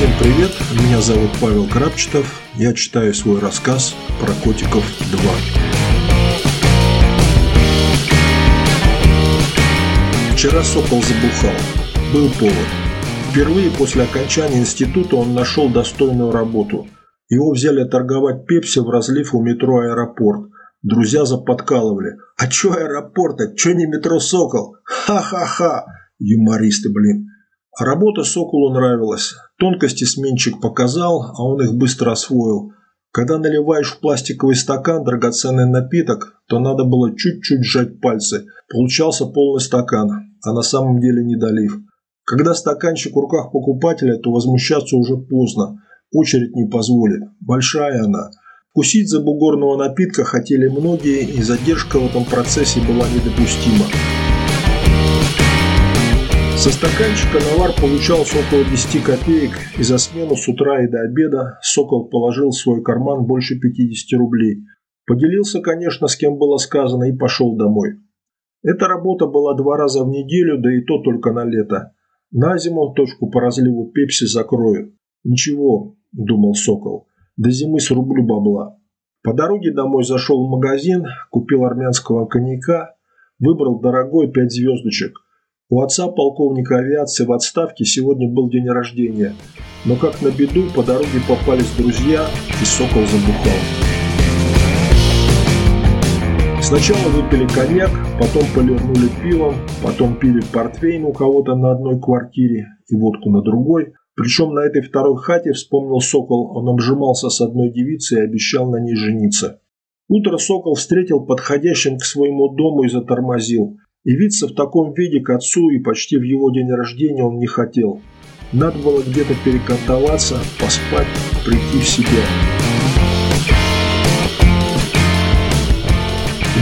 Всем привет, меня зовут Павел Крапчетов, я читаю свой рассказ про котиков 2. Вчера Сокол забухал. Был повод. Впервые после окончания института он нашел достойную работу. Его взяли торговать пепси в разлив у метро «Аэропорт». Друзья заподкалывали. «А чё аэропорт? А чё не метро «Сокол»? Ха-ха-ха!» Юмористы, блин. Работа Соколу нравилась. Тонкости сменщик показал, а он их быстро освоил. Когда наливаешь в пластиковый стакан драгоценный напиток, то надо было чуть-чуть сжать пальцы. Получался полный стакан, а на самом деле не долив. Когда стаканчик в руках покупателя, то возмущаться уже поздно. Очередь не позволит. Большая она. Кусить за бугорного напитка хотели многие, и задержка в этом процессе была недопустима. Со стаканчика навар получался около 10 копеек, и за смену с утра и до обеда Сокол положил в свой карман больше 50 рублей. Поделился, конечно, с кем было сказано, и пошел домой. Эта работа была два раза в неделю, да и то только на лето. На зиму точку по разливу пепси закроют. «Ничего», – думал Сокол, – «до зимы срублю бабла». По дороге домой зашел в магазин, купил армянского коньяка, выбрал дорогой пять звездочек – у отца полковника авиации в отставке сегодня был день рождения, но как на беду по дороге попались друзья и Сокол забухал. Сначала выпили коньяк, потом полирнули пивом, потом пили портвейн у кого-то на одной квартире и водку на другой. Причем на этой второй хате, вспомнил Сокол, он обжимался с одной девицей и обещал на ней жениться. Утро Сокол встретил подходящим к своему дому и затормозил. Явиться в таком виде к отцу и почти в его день рождения он не хотел. Надо было где-то перекантоваться, поспать, прийти в себя.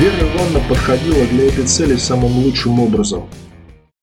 Вера Ивановна подходила для этой цели самым лучшим образом.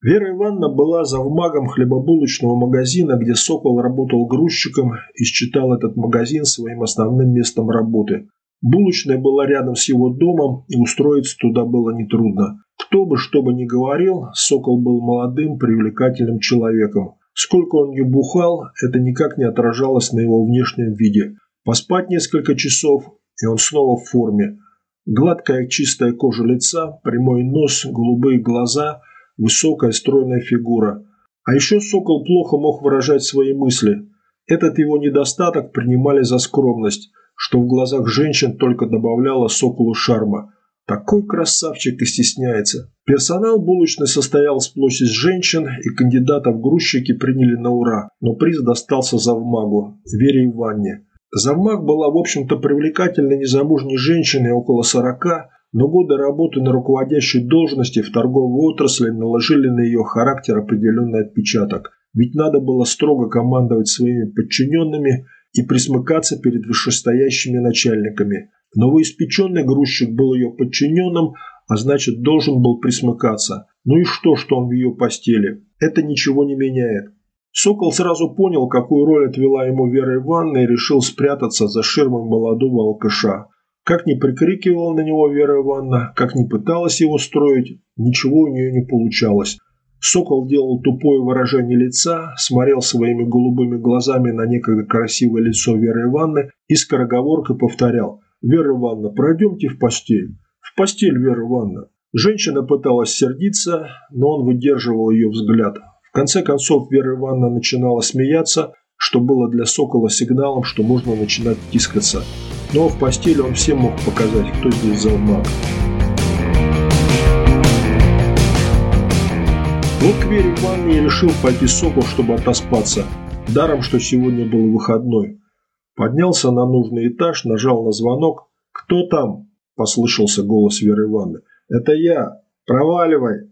Вера Ивановна была завмагом хлебобулочного магазина, где Сокол работал грузчиком и считал этот магазин своим основным местом работы. Булочная была рядом с его домом, и устроиться туда было нетрудно. Кто бы что бы ни говорил, Сокол был молодым, привлекательным человеком. Сколько он не бухал, это никак не отражалось на его внешнем виде. Поспать несколько часов, и он снова в форме. Гладкая чистая кожа лица, прямой нос, голубые глаза, высокая стройная фигура. А еще Сокол плохо мог выражать свои мысли. Этот его недостаток принимали за скромность, что в глазах женщин только добавляло Соколу шарма – такой красавчик и стесняется. Персонал булочной состоял сплошь из женщин, и кандидатов грузчики приняли на ура, но приз достался завмагу, Вере Иванне. Завмаг была, в общем-то, привлекательной незамужней женщиной около 40, но годы работы на руководящей должности в торговой отрасли наложили на ее характер определенный отпечаток. Ведь надо было строго командовать своими подчиненными и присмыкаться перед вышестоящими начальниками. Новоиспеченный грузчик был ее подчиненным, а значит должен был присмыкаться. Ну и что, что он в ее постели? Это ничего не меняет. Сокол сразу понял, какую роль отвела ему Вера Ивановна и решил спрятаться за ширмой молодого алкаша. Как ни прикрикивала на него Вера Ивановна, как ни пыталась его строить, ничего у нее не получалось. Сокол делал тупое выражение лица, смотрел своими голубыми глазами на некогда красивое лицо Веры Ивановны и скороговоркой повторял «Вера Ивановна, пройдемте в постель». «В постель, Вера Ивановна». Женщина пыталась сердиться, но он выдерживал ее взгляд. В конце концов Вера Ивановна начинала смеяться, что было для Сокола сигналом, что можно начинать тискаться. Но в постели он всем мог показать, кто здесь залмак. Вот к Вере Ивановне решил пойти Сокол, чтобы отоспаться. Даром, что сегодня был выходной. Поднялся на нужный этаж, нажал на звонок. «Кто там?» – послышался голос Веры Ивановны. «Это я. Проваливай!»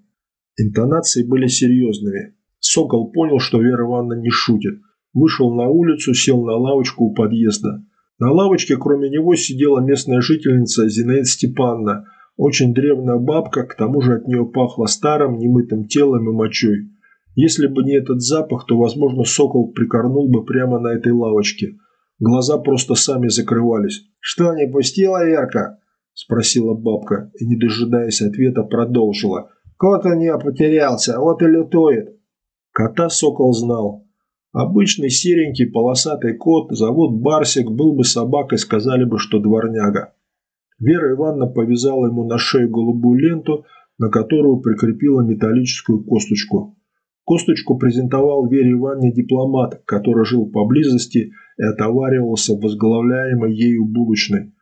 Интонации были серьезными. Сокол понял, что Вера Ивановна не шутит. Вышел на улицу, сел на лавочку у подъезда. На лавочке, кроме него, сидела местная жительница Зинаида Степановна, очень древняя бабка, к тому же от нее пахло старым, немытым телом и мочой. Если бы не этот запах, то, возможно, сокол прикорнул бы прямо на этой лавочке – Глаза просто сами закрывались. «Что, не пустила Верка?» – спросила бабка и, не дожидаясь ответа, продолжила. «Кот у нее потерялся, вот и лютует». Кота сокол знал. Обычный серенький полосатый кот, зовут Барсик, был бы собакой, сказали бы, что дворняга. Вера Ивановна повязала ему на шею голубую ленту, на которую прикрепила металлическую косточку. Косточку презентовал Вере Ивановне дипломат, который жил поблизости и отоваривался в возглавляемой ею булочной.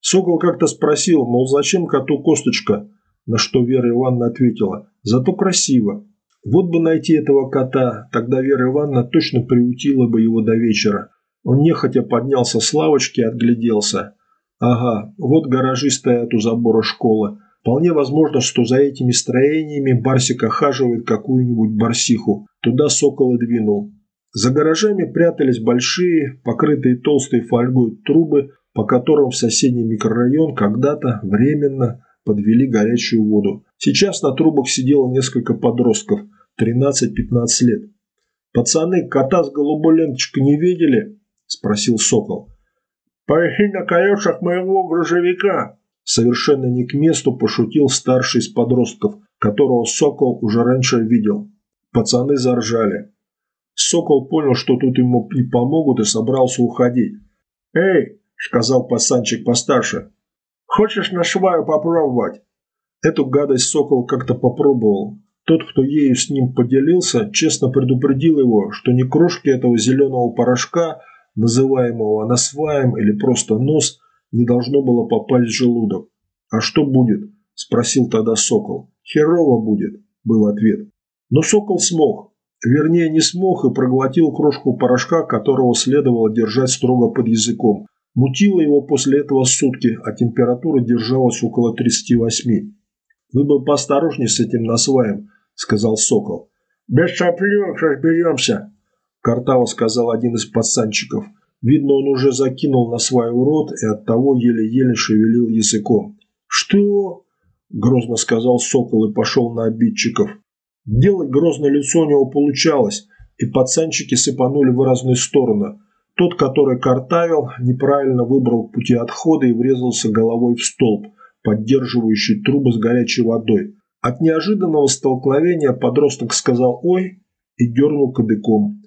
Сокол как-то спросил, мол, зачем коту косточка, на что Вера Ивановна ответила, зато красиво. Вот бы найти этого кота, тогда Вера Ивановна точно приутила бы его до вечера. Он нехотя поднялся с лавочки и отгляделся. Ага, вот гаражи стоят у забора школы. Вполне возможно, что за этими строениями Барсик охаживает какую-нибудь барсиху. Туда сокол и двинул. За гаражами прятались большие, покрытые толстой фольгой трубы, по которым в соседний микрорайон когда-то временно подвели горячую воду. Сейчас на трубах сидело несколько подростков, 13-15 лет. «Пацаны, кота с голубой ленточкой не видели?» – спросил Сокол. «Поищи на колесах моего грузовика!» Совершенно не к месту пошутил старший из подростков, которого Сокол уже раньше видел. Пацаны заржали. Сокол понял, что тут ему не помогут и собрался уходить. «Эй!» – сказал пацанчик постарше. «Хочешь на шваю попробовать?» Эту гадость Сокол как-то попробовал. Тот, кто ею с ним поделился, честно предупредил его, что ни крошки этого зеленого порошка, называемого насваем или просто нос, не должно было попасть в желудок. «А что будет?» – спросил тогда Сокол. «Херово будет», – был ответ. Но Сокол смог. Вернее, не смог и проглотил крошку порошка, которого следовало держать строго под языком. Мутило его после этого сутки, а температура держалась около 38. «Вы бы поосторожнее с этим насваем», – сказал Сокол. «Без соплек разберемся», – картаво сказал один из пацанчиков. Видно, он уже закинул на свой рот и оттого еле-еле шевелил языком. «Что?» – грозно сказал Сокол и пошел на обидчиков. Делать грозное лицо у него получалось, и пацанчики сыпанули в разные стороны. Тот, который картавил, неправильно выбрал пути отхода и врезался головой в столб, поддерживающий трубы с горячей водой. От неожиданного столкновения подросток сказал «Ой!» и дернул кадыком.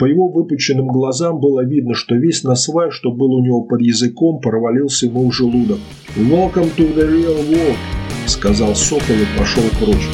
По его выпученным глазам было видно, что весь насвай, что был у него под языком, провалился ему в желудок. «Welcome to the real world!» – сказал Сокол и пошел прочь.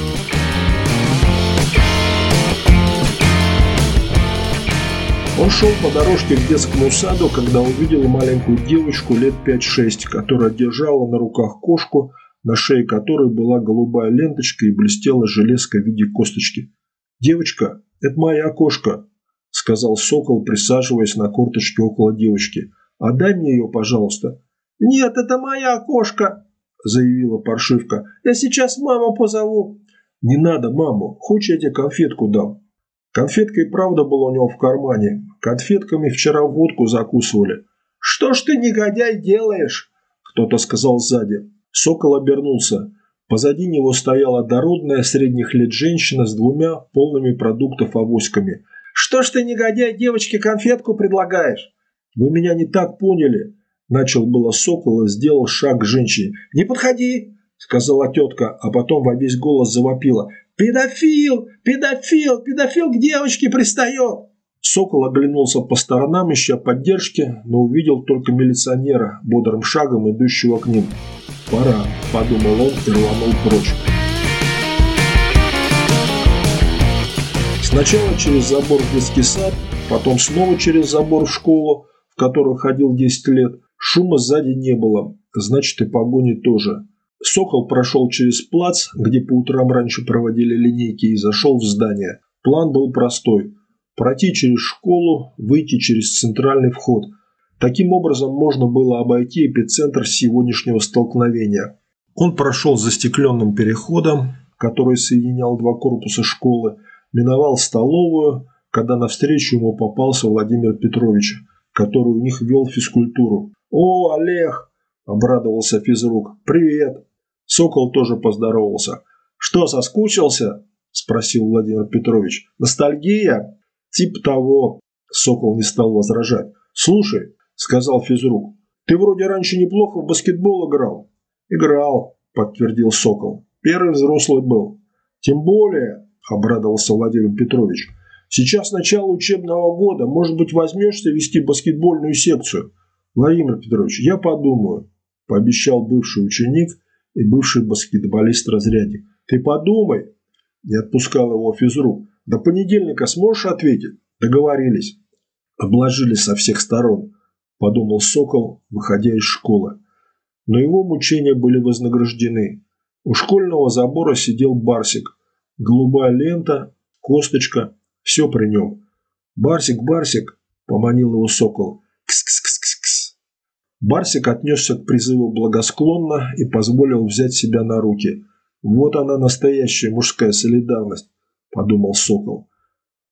Он шел по дорожке к детскому саду, когда увидел маленькую девочку лет 5-6, которая держала на руках кошку – на шее которой была голубая ленточка и блестела железка в виде косточки. «Девочка, это моя кошка», – сказал сокол, присаживаясь на корточке около девочки. «Отдай мне ее, пожалуйста». «Нет, это моя кошка», – заявила паршивка. «Я сейчас маму позову». «Не надо маму. Хочешь, я тебе конфетку дам?» Конфетка и правда была у него в кармане. Конфетками вчера водку закусывали. «Что ж ты, негодяй, делаешь?» Кто-то сказал сзади. Сокол обернулся. Позади него стояла дородная средних лет женщина с двумя полными продуктов авоськами. «Что ж ты, негодяй, девочке конфетку предлагаешь?» «Вы меня не так поняли», – начал было Сокол и сделал шаг к женщине. «Не подходи», – сказала тетка, а потом во весь голос завопила. «Педофил! Педофил! Педофил к девочке пристает!» Сокол оглянулся по сторонам, ища поддержки, но увидел только милиционера, бодрым шагом идущего к ним. «Пора», – подумал он и рванул прочь. Сначала через забор в детский сад, потом снова через забор в школу, в которую ходил 10 лет. Шума сзади не было, значит и погони тоже. Сокол прошел через плац, где по утрам раньше проводили линейки, и зашел в здание. План был простой – пройти через школу, выйти через центральный вход – Таким образом можно было обойти эпицентр сегодняшнего столкновения. Он прошел застекленным переходом, который соединял два корпуса школы, миновал столовую, когда навстречу ему попался Владимир Петрович, который у них вел физкультуру. «О, Олег!» – обрадовался физрук. «Привет!» Сокол тоже поздоровался. «Что, соскучился?» – спросил Владимир Петрович. «Ностальгия?» «Тип того!» – Сокол не стал возражать. «Слушай, – сказал физрук. «Ты вроде раньше неплохо в баскетбол играл». «Играл», – подтвердил Сокол. «Первый взрослый был». «Тем более», – обрадовался Владимир Петрович. Сейчас начало учебного года. Может быть, возьмешься вести баскетбольную секцию? Владимир Петрович, я подумаю, пообещал бывший ученик и бывший баскетболист-разрядник. Ты подумай, не отпускал его физрук. До понедельника сможешь ответить? Договорились. Обложили со всех сторон, подумал Сокол, выходя из школы. Но его мучения были вознаграждены. У школьного забора сидел Барсик. Голубая лента, косточка, все при нем. «Барсик, Барсик!» – поманил его Сокол. «Кс-кс-кс-кс-кс!» Барсик отнесся к призыву благосклонно и позволил взять себя на руки. «Вот она настоящая мужская солидарность», – подумал Сокол.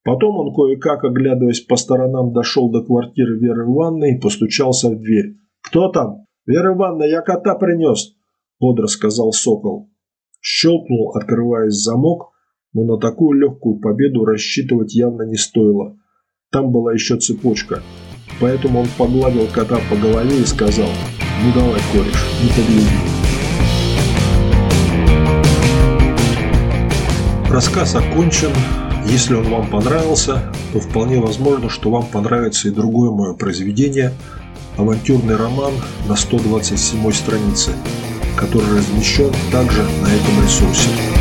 Потом он, кое-как оглядываясь по сторонам, дошел до квартиры Веры Ивановны и постучался в дверь. «Кто там?» «Вера Ивановна, я кота принес», – бодро сказал Сокол. Щелкнул, открываясь замок, но на такую легкую победу рассчитывать явно не стоило. Там была еще цепочка. Поэтому он погладил кота по голове и сказал «Ну давай, кореш, не подведи». Рассказ окончен. Если он вам понравился, то вполне возможно, что вам понравится и другое мое произведение «Авантюрный роман» на 127 странице, который размещен также на этом ресурсе.